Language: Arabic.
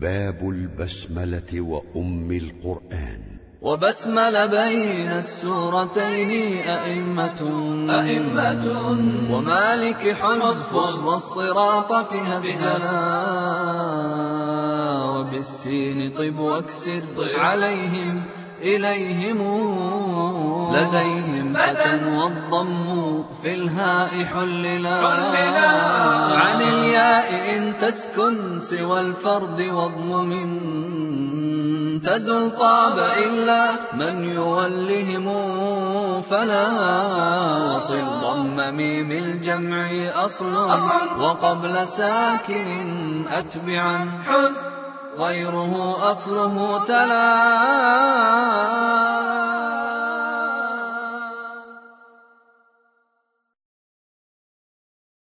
باب البسملة وأم القرآن. وبسمل بين السورتين أئمة أئمة. ومالك حفظ والصراط فيها الزنا وبالسين طب واكسر عليهم إليهم. لديهم فتى والضم في الهاء حللا. تسكن سوى الفرد واضم تزل طاب إلا من يولهم فلا وصل ضم ميم الجمع أصل. وقبل ساكن أتبعا. حز غيره أصله تلا.